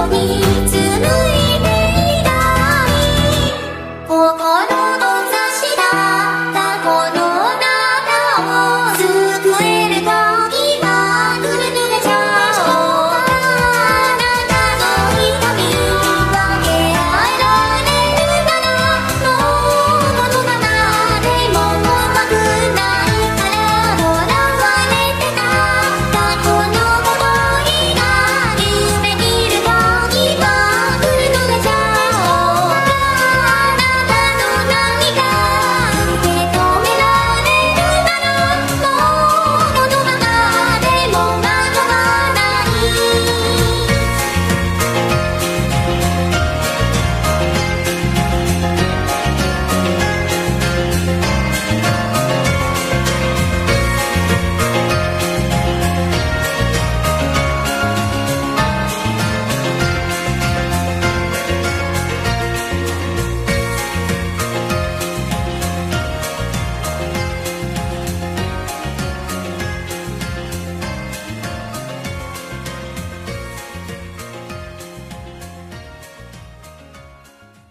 for me.